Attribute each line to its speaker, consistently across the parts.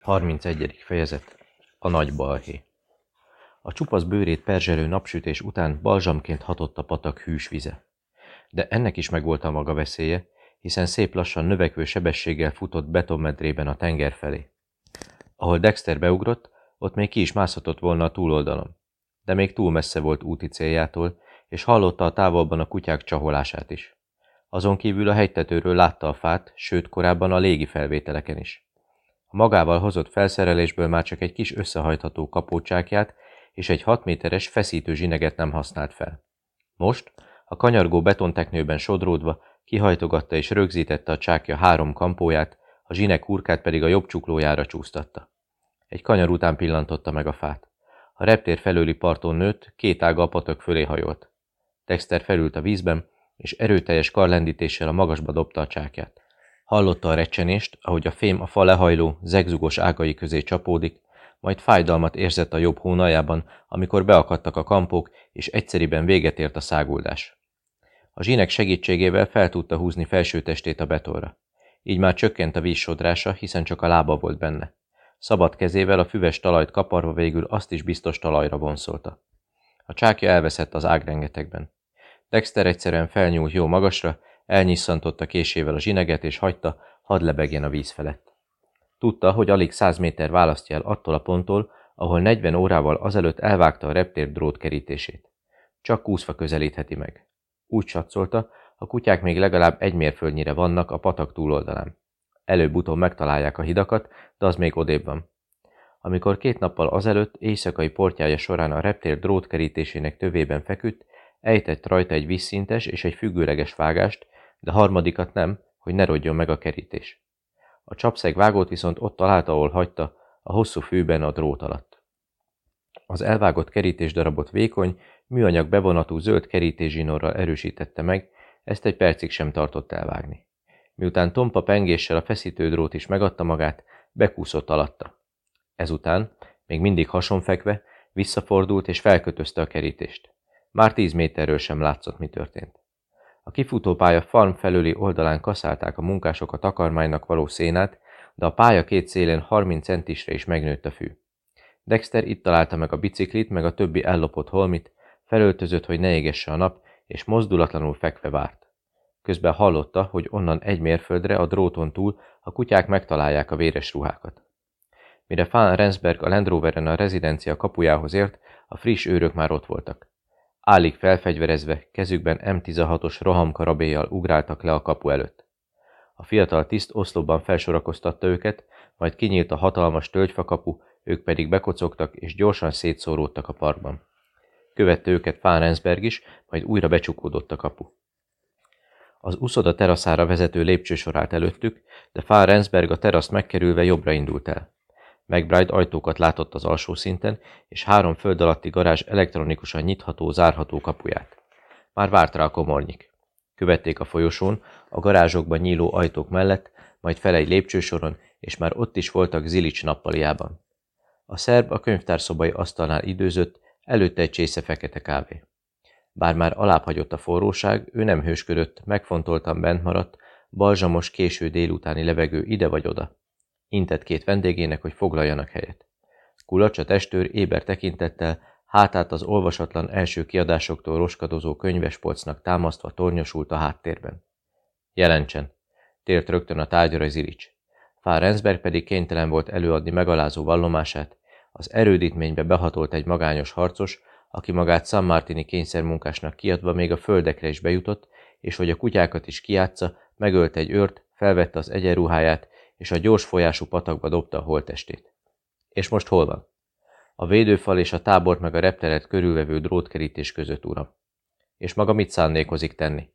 Speaker 1: 31. fejezet A nagy balhé A csupasz bőrét perzselő napsütés után balzsamként hatott a patak hűs vize. De ennek is megvolt a maga veszélye, hiszen szép lassan növekvő sebességgel futott betonmedrében a tenger felé. Ahol Dexter beugrott, ott még ki is mászhatott volna a túloldalon. De még túl messze volt úti céljától, és hallotta a távolban a kutyák csaholását is. Azon kívül a hegytetőről látta a fát, sőt korábban a légi felvételeken is. A magával hozott felszerelésből már csak egy kis összehajtható kapócsákját és egy 6 méteres feszítő zsineget nem használt fel. Most, a kanyargó betonteknőben sodródva, kihajtogatta és rögzítette a csákja három kampóját, a zsinek hurkát pedig a jobb csuklójára csúsztatta. Egy kanyar után pillantotta meg a fát. A reptér felőli parton nőtt, két ága a fölé hajolt. Dexter felült a vízben, és erőteljes karlendítéssel a magasba dobta a csákját. Hallotta a recsenést, ahogy a fém a fa lehajló, zegzugos ágai közé csapódik, majd fájdalmat érzett a jobb hónajában, amikor beakadtak a kampók, és egyszeriben véget ért a száguldás. A zsínek segítségével fel tudta húzni felső testét a betonra. Így már csökkent a víz sodrása, hiszen csak a lába volt benne. Szabad kezével a füves talajt kaparva végül azt is biztos talajra vonszolta. A csákja elveszett az ágrengetekben. Dexter egyszerűen felnyúlt jó magasra, elnyisszantotta késével a zsineget, és hagyta, hadd lebegjen a víz felett. Tudta, hogy alig száz méter választja el attól a ponttól, ahol 40 órával azelőtt elvágta a reptér drótkerítését. Csak kúszva közelítheti meg. Úgy satszolta, a kutyák még legalább egy mérföldnyire vannak a patak túloldalán. Előbb-utóbb megtalálják a hidakat, de az még odébb van. Amikor két nappal azelőtt éjszakai portjája során a reptér drótkerítésének tövében feküdt, ejtett rajta egy visszintes és egy függőleges vágást, de harmadikat nem, hogy ne rodjon meg a kerítés. A csapszeg vágót viszont ott találta, ahol hagyta, a hosszú fűben a drót alatt. Az elvágott kerítés darabot vékony, műanyag bevonatú zöld kerítészsinorral erősítette meg, ezt egy percig sem tartott elvágni. Miután tompa pengéssel a feszítődrót is megadta magát, bekúszott alatta. Ezután, még mindig hasonfekve, visszafordult és felkötözte a kerítést. Már tíz méterről sem látszott, mi történt. A kifutópálya farm felüli oldalán kaszálták a munkások a takarmánynak való szénát, de a pálya két szélén 30 centisre is megnőtt a fű. Dexter itt találta meg a biciklit, meg a többi ellopott holmit, felöltözött, hogy ne égesse a nap, és mozdulatlanul fekve várt. Közben hallotta, hogy onnan egy mérföldre a dróton túl a kutyák megtalálják a véres ruhákat. Mire Fan Rensberg a Land Roveren a rezidencia kapujához ért, a friss őrök már ott voltak. Állig felfegyverezve, kezükben M16-os rohamkarabéjjal ugráltak le a kapu előtt. A fiatal tiszt oszlopban felsorakoztatta őket, majd kinyílt a hatalmas tölgyfakapu, ők pedig bekocogtak és gyorsan szétszóródtak a parkban. Követte őket Fárensberg is, majd újra becsukódott a kapu. Az uszoda teraszára vezető lépcsősor állt előttük, de Fárensberg a teraszt megkerülve jobbra indult el. McBride ajtókat látott az alsó szinten, és három föld alatti garázs elektronikusan nyitható, zárható kapuját. Már várt rá a komornyik. Követték a folyosón, a garázsokban nyíló ajtók mellett, majd fel egy lépcsősoron, és már ott is voltak Zilics nappaliában. A szerb a könyvtárszobai asztalnál időzött, előtte egy csésze fekete kávé. Bár már alábbhagyott a forróság, ő nem hősködött, megfontoltan bent maradt, balzsamos késő délutáni levegő ide vagy oda. Intett két vendégének, hogy foglaljanak helyet. Kulacs a testőr éber tekintettel, hátát az olvasatlan első kiadásoktól roskadozó könyvespolcnak támasztva tornyosult a háttérben. Jelentsen! Tért rögtön a tárgyra Zilics. Fár pedig kénytelen volt előadni megalázó vallomását, az erődítménybe behatolt egy magányos harcos, aki magát San Martini kényszermunkásnak kiadva még a földekre is bejutott, és hogy a kutyákat is kiátsza, megölte egy őrt, felvette az egyenruháját, és a gyors folyású patakba dobta a holtestét. És most hol van? A védőfal és a tábort meg a repteret körülvevő drótkerítés között, uram. És maga mit szándékozik tenni?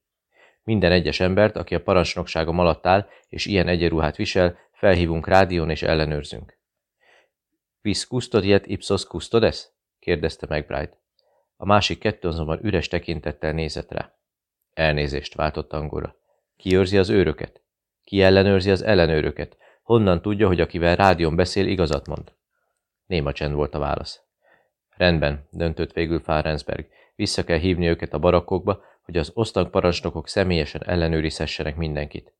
Speaker 1: Minden egyes embert, aki a parancsnokságom alatt áll, és ilyen egyenruhát visel, felhívunk rádión és ellenőrzünk. Vis custodiet ipsos custodes? kérdezte McBride. A másik kettő azonban üres tekintettel nézett rá. Elnézést váltott angolra. Ki őrzi az őröket? Ki ellenőrzi az ellenőröket? Honnan tudja, hogy akivel rádión beszél, igazat mond? Néma csend volt a válasz. Rendben, döntött végül Fárensberg. Vissza kell hívni őket a barakkokba, hogy az osztag parancsnokok személyesen ellenőrizhessenek mindenkit.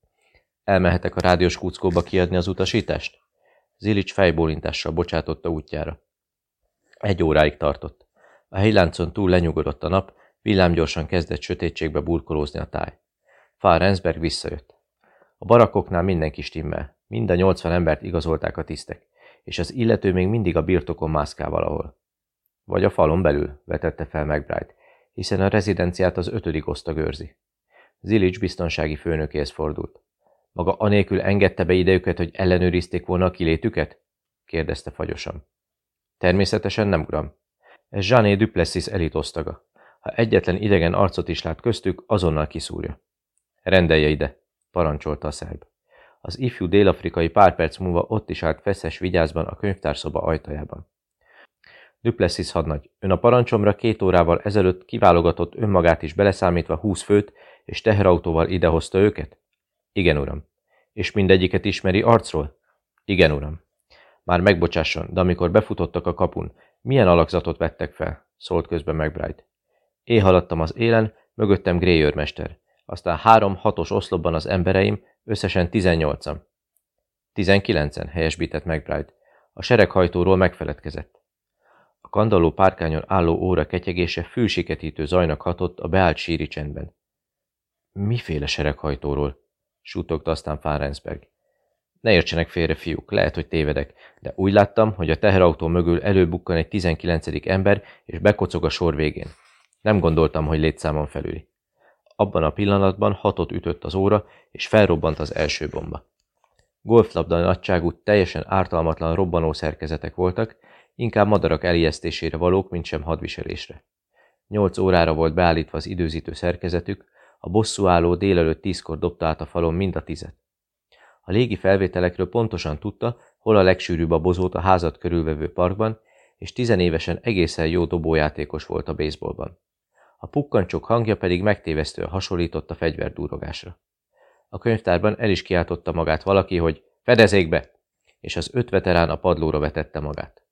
Speaker 1: Elmehetek a rádiós kuckóba kiadni az utasítást? Zilics fejbólintással bocsátotta útjára. Egy óráig tartott. A hegyláncon túl lenyugodott a nap, villámgyorsan kezdett sötétségbe burkolózni a táj. Fár Rensberg visszajött. A barakoknál mindenki stimmel, mind a 80 embert igazolták a tisztek, és az illető még mindig a birtokon mászkál valahol. Vagy a falon belül, vetette fel McBride, hiszen a rezidenciát az ötödik osztag őrzi. Zilics biztonsági főnökéhez fordult. Maga anélkül engedte be ide hogy ellenőrizték volna a kilétüket? kérdezte fagyosan. Természetesen nem, uram. Ez Jeané Duplessis elit osztaga. Ha egyetlen idegen arcot is lát köztük, azonnal kiszúrja. Rendelje ide, parancsolta a szerb. Az ifjú délafrikai pár perc múlva ott is állt feszes vigyázban a könyvtárszoba ajtajában. Duplessis hadnagy, ön a parancsomra két órával ezelőtt kiválogatott önmagát is beleszámítva húsz főt, és teherautóval idehozta őket? Igen, uram. És mindegyiket ismeri arcról? Igen, uram. Már megbocsásson, de amikor befutottak a kapun, milyen alakzatot vettek fel? szólt közben McBride. Én haladtam az élen, mögöttem Gray őrmester. Aztán három hatos oszlopban az embereim, összesen tizennyolcan. Tizenkilencen, helyesbített McBride. A sereghajtóról megfeledkezett. A kandalló párkányon álló óra ketyegése fülsiketítő zajnak hatott a beállt síri csendben. Miféle sereghajtóról? suttogta aztán Fárensberg. Ne értsenek félre, fiúk, lehet, hogy tévedek, de úgy láttam, hogy a teherautó mögül előbukkan egy 19. ember, és bekocog a sor végén. Nem gondoltam, hogy létszámon felüli. Abban a pillanatban hatot ütött az óra, és felrobbant az első bomba. Golflabda nagyságú, teljesen ártalmatlan robbanó szerkezetek voltak, inkább madarak elijesztésére valók, mint sem hadviselésre. Nyolc órára volt beállítva az időzítő szerkezetük, a bosszúálló délelőtt tízkor dobta át a falon mind a tizet. A légi felvételekről pontosan tudta, hol a legsűrűbb a bozót a házat körülvevő parkban, és tizenévesen egészen jó dobójátékos volt a baseballban. A pukkancsok hangja pedig megtévesztően hasonlított a fegyverdúrogásra. A könyvtárban el is kiáltotta magát valaki, hogy fedezékbe, és az öt veterán a padlóra vetette magát.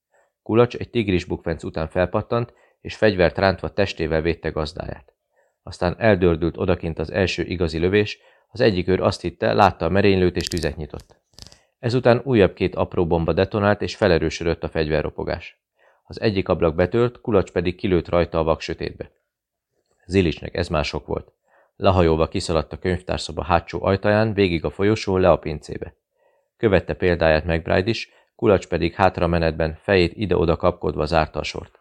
Speaker 1: Kulacs egy tigris bukvenc után felpattant, és fegyvert rántva testével védte gazdáját. Aztán eldördült odakint az első igazi lövés, az egyik őr azt hitte, látta a merénylőt és tüzet nyitott. Ezután újabb két apró bomba detonált, és felerősödött a fegyverropogás. Az egyik ablak betört, kulacs pedig kilőtt rajta a vak sötétbe. Zilicsnek ez már sok volt. Lehajolva kiszaladt a könyvtárszoba hátsó ajtaján, végig a folyosón, le a pincébe. Követte példáját McBride is, kulacs pedig hátra menetben, fejét ide-oda kapkodva zárta a sort.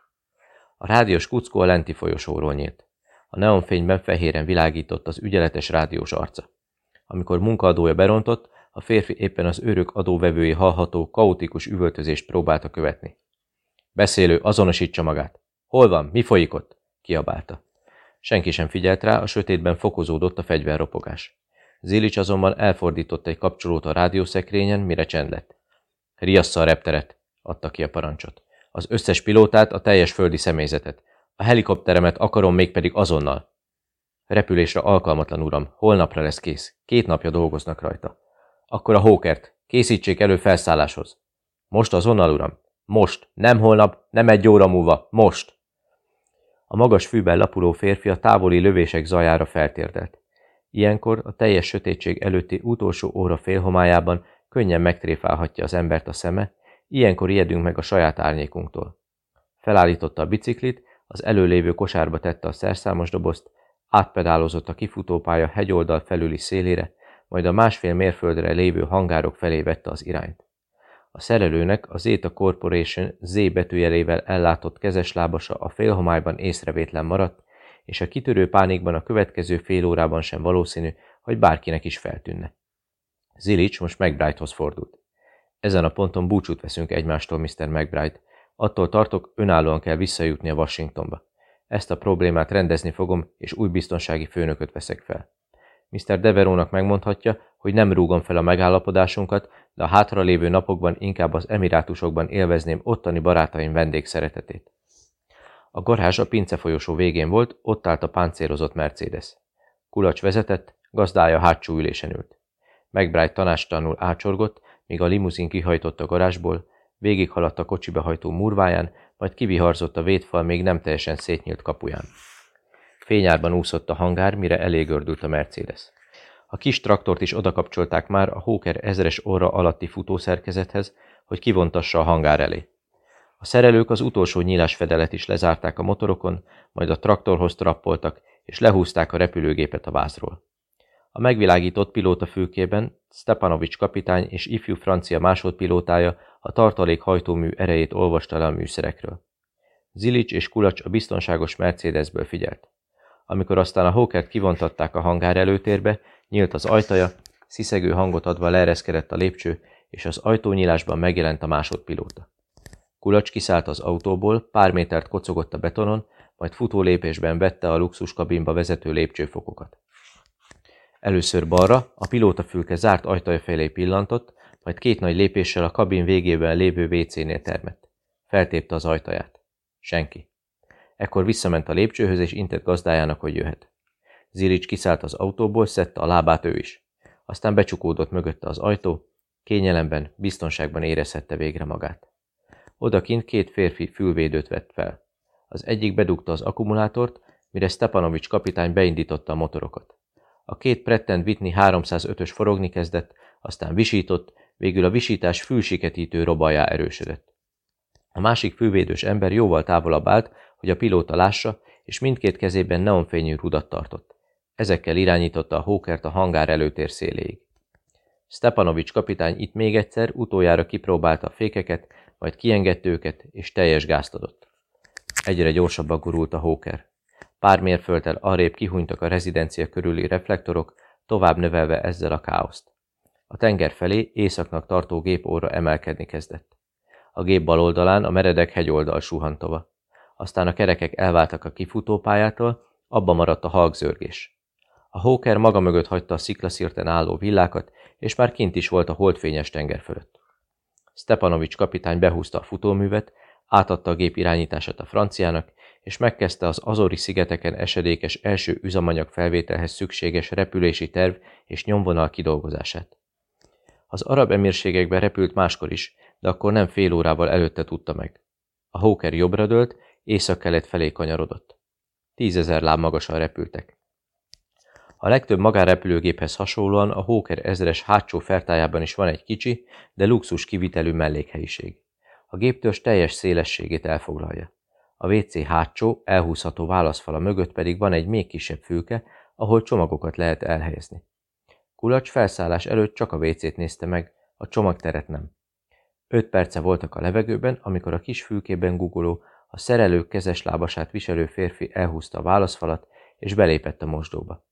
Speaker 1: A rádiós kuckó a lenti folyosóról nyílt. A neonfényben fehéren világított az ügyeletes rádiós arca. Amikor munkaadója berontott, a férfi éppen az őrök adóvevői hallható, kaotikus üvöltözést próbálta követni. Beszélő, azonosítsa magát. Hol van? Mi folyik ott? kiabálta. Senki sem figyelt rá, a sötétben fokozódott a fegyverropogás. Zilics azonban elfordított egy kapcsolót a rádiószekrényen, mire csend lett. Riassza a repteret, adta ki a parancsot. Az összes pilótát, a teljes földi személyzetet. A helikopteremet akarom mégpedig azonnal. Repülésre alkalmatlan, uram, holnapra lesz kész. Két napja dolgoznak rajta. Akkor a hókert. Készítsék elő felszálláshoz. Most azonnal, uram. Most. Nem holnap, nem egy óra múlva. Most. A magas fűben lapuló férfi a távoli lövések zajára feltérdelt. Ilyenkor a teljes sötétség előtti utolsó óra félhomájában könnyen megtréfálhatja az embert a szeme, ilyenkor ijedünk meg a saját árnyékunktól. Felállította a biciklit, az előlévő kosárba tette a szerszámos dobozt, átpedálozott a kifutópálya hegyoldal felüli szélére, majd a másfél mérföldre lévő hangárok felé vette az irányt. A szerelőnek a Zeta Corporation Z betűjelével ellátott kezeslábasa a félhomályban észrevétlen maradt, és a kitörő pánikban a következő fél órában sem valószínű, hogy bárkinek is feltűnne. Zilics most McBride-hoz fordult. Ezen a ponton búcsút veszünk egymástól, Mr. McBride. Attól tartok, önállóan kell visszajutni a Washingtonba. Ezt a problémát rendezni fogom, és új biztonsági főnököt veszek fel. Mr. Deverónak megmondhatja, hogy nem rúgom fel a megállapodásunkat, de a hátralévő napokban inkább az emirátusokban élvezném ottani barátaim vendégszeretetét. A garázs a pince folyosó végén volt, ott állt a páncélozott Mercedes. Kulacs vezetett, gazdája hátsó ülésen ült. McBride tanástalanul ácsorgott, míg a limuzin kihajtott a garázsból, végighaladt a kocsibe hajtó murváján, majd kiviharzott a védfal még nem teljesen szétnyílt kapuján. Fényárban úszott a hangár, mire elégördült a Mercedes. A kis traktort is odakapcsolták már a Hóker ezres óra alatti futószerkezethez, hogy kivontassa a hangár elé. A szerelők az utolsó nyílásfedelet is lezárták a motorokon, majd a traktorhoz trappoltak, és lehúzták a repülőgépet a vázról. A megvilágított pilóta fülkében Stepanovics kapitány és ifjú francia másodpilótája a tartalék hajtómű erejét olvasta le a műszerekről. Zilics és Kulacs a biztonságos Mercedesből figyelt. Amikor aztán a Hawkert kivontatták a hangár előtérbe, nyílt az ajtaja, sziszegő hangot adva leereszkedett a lépcső, és az ajtónyílásban megjelent a másodpilóta. Kulacs kiszállt az autóból, pár métert kocogott a betonon, majd futó lépésben vette a luxus kabinba vezető lépcsőfokokat. Először balra, a pilótafülke zárt ajtaja felé pillantott, majd két nagy lépéssel a kabin végében lévő WC-nél termett. Feltépte az ajtaját. Senki. Ekkor visszament a lépcsőhöz, és intett gazdájának, hogy jöhet. Zilics kiszállt az autóból, szedte a lábát ő is. Aztán becsukódott mögötte az ajtó, kényelemben, biztonságban érezhette végre magát. Odakint két férfi fülvédőt vett fel. Az egyik bedugta az akkumulátort, mire Stepanovics kapitány beindította a motorokat. A két Prettent Whitney 305-ös forogni kezdett, aztán visított, végül a visítás fülsiketítő robajá erősödött. A másik fővédős ember jóval távolabb állt, hogy a pilóta lássa, és mindkét kezében neonfényű rudat tartott. Ezekkel irányította a hókert a hangár előtér széléig. Stepanovics kapitány itt még egyszer utoljára kipróbálta a fékeket, majd kiengedte őket, és teljes gázt adott. Egyre gyorsabban gurult a hóker. Pár mérföldtel arrébb kihunytak a rezidencia körüli reflektorok, tovább növelve ezzel a káoszt. A tenger felé északnak tartó gép óra emelkedni kezdett. A gép bal oldalán a meredek hegyoldal suhantova. Aztán a kerekek elváltak a kifutópályától, abba maradt a halkzörgés. A hóker maga mögött hagyta a sziklaszirten álló villákat, és már kint is volt a holdfényes tenger fölött. Stepanovics kapitány behúzta a futóművet, átadta a gép irányítását a franciának, és megkezdte az Azori szigeteken esedékes első üzemanyag felvételhez szükséges repülési terv és nyomvonal kidolgozását. Az arab emírségekben repült máskor is, de akkor nem fél órával előtte tudta meg. A Hawker jobbra dőlt, észak-kelet felé kanyarodott. Tízezer láb magasan repültek. A legtöbb magánrepülőgéphez hasonlóan a Hawker ezres hátsó fertájában is van egy kicsi, de luxus kivitelű mellékhelyiség. A géptörzs teljes szélességét elfoglalja. A WC hátsó, elhúzható válaszfala mögött pedig van egy még kisebb fülke, ahol csomagokat lehet elhelyezni. Kulacs felszállás előtt csak a WC-t nézte meg, a csomagteret nem. Öt perce voltak a levegőben, amikor a kis fülkében gugoló, a szerelő kezes lábasát viselő férfi elhúzta a válaszfalat, és belépett a mosdóba.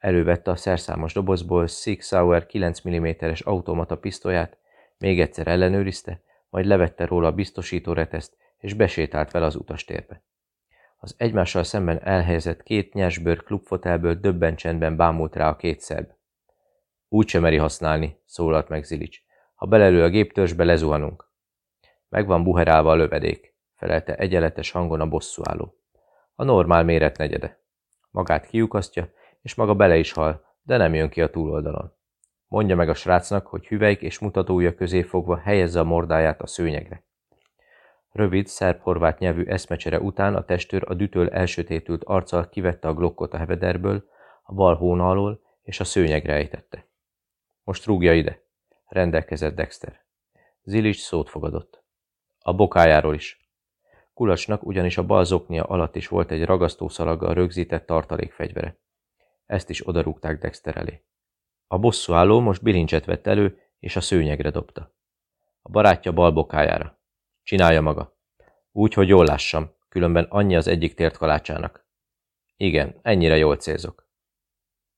Speaker 1: Elővette a szerszámos dobozból Sig Sauer 9 mm-es automata pisztolyát, még egyszer ellenőrizte, majd levette róla a biztosító reteszt, és besétált vele az utastérbe. Az egymással szemben elhelyezett két nyersbőr klubfotelből döbben csendben bámult rá a két szerb. Úgy sem meri használni, szólalt meg Zilics. Ha belelő a géptörzsbe, lezuhanunk. Megvan buherálva a lövedék, felelte egyenletes hangon a bosszúálló. A normál méret negyede. Magát kiukasztja, és maga bele is hal, de nem jön ki a túloldalon. Mondja meg a srácnak, hogy hüvelyk és mutatója közé fogva helyezze a mordáját a szőnyegre. Rövid, szerb-horvát nyelvű eszmecsere után a testőr a dütöl elsötétült arccal kivette a glokkot a hevederből, a bal hóna alól, és a szőnyegre ejtette. Most rúgja ide, rendelkezett Dexter. Zilics szót fogadott. A bokájáról is. Kulacsnak ugyanis a bal zoknia alatt is volt egy ragasztószalaggal rögzített tartalékfegyvere. Ezt is odarúgták Dexter elé. A bosszúálló most bilincset vett elő, és a szőnyegre dobta. A barátja bal bokájára. Csinálja maga. Úgy, hogy jól lássam, különben annyi az egyik tért kalácsának. Igen, ennyire jól célzok.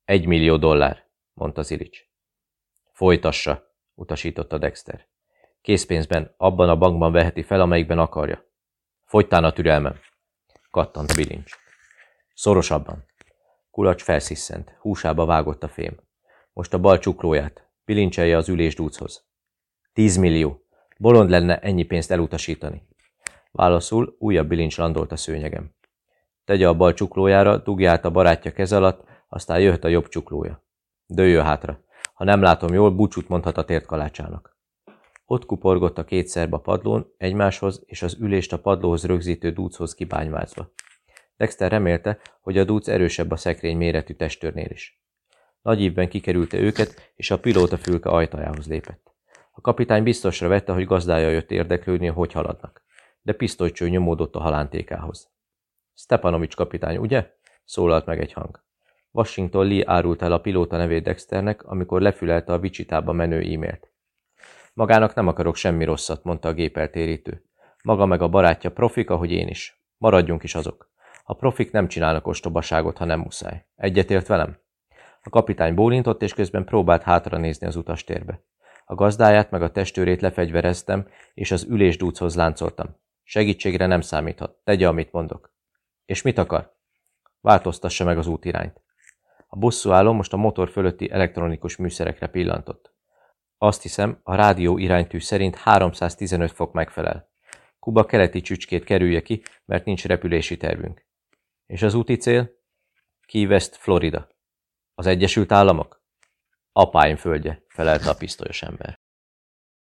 Speaker 1: Egy millió dollár, mondta Zilics. Folytassa, utasította Dexter. Készpénzben, abban a bankban veheti fel, amelyikben akarja. Fogytán a türelmem, kattant bilincs. Szorosabban. Kulacs felsziszent, húsába vágott a fém. Most a bal csuklóját, bilincselje az ülésdúchoz. Tíz millió. Bolond lenne ennyi pénzt elutasítani. Válaszul újabb bilincs landolt a szőnyegem. Tegye a bal csuklójára, dugja át a barátja kez alatt, aztán jöhet a jobb csuklója. Dőjön hátra. Ha nem látom jól, búcsút mondhat a tért kalácsának. Ott kuporgott a két szerb a padlón, egymáshoz és az ülést a padlóhoz rögzítő dúchoz kibányvázva. Dexter remélte, hogy a dúc erősebb a szekrény méretű testőrnél is. Nagy évben kikerülte őket, és a pilóta fülke ajtajához lépett. A kapitány biztosra vette, hogy gazdája jött érdeklődni, hogy haladnak. De pisztolycső nyomódott a halántékához. Stepanovics kapitány, ugye? szólalt meg egy hang. Washington Lee árult el a pilóta nevét Dexternek, amikor lefülelte a Vicsitába menő e-mailt. Magának nem akarok semmi rosszat, mondta a gépeltérítő. Maga meg a barátja profik, ahogy én is. Maradjunk is azok. A profik nem csinálnak ostobaságot, ha nem muszáj. Egyetért velem? A kapitány bólintott, és közben próbált hátra nézni az utastérbe. A gazdáját meg a testőrét lefegyvereztem, és az ülésdúchoz láncoltam. Segítségre nem számíthat. Tegye, amit mondok. És mit akar? Változtassa meg az útirányt. A bosszúálló most a motor fölötti elektronikus műszerekre pillantott. Azt hiszem, a rádió iránytű szerint 315 fok megfelel. Kuba keleti csücskét kerülje ki, mert nincs repülési tervünk. És az úti cél? Key West, Florida. Az Egyesült Államok? Apáim földje, felelte a pisztolyos ember.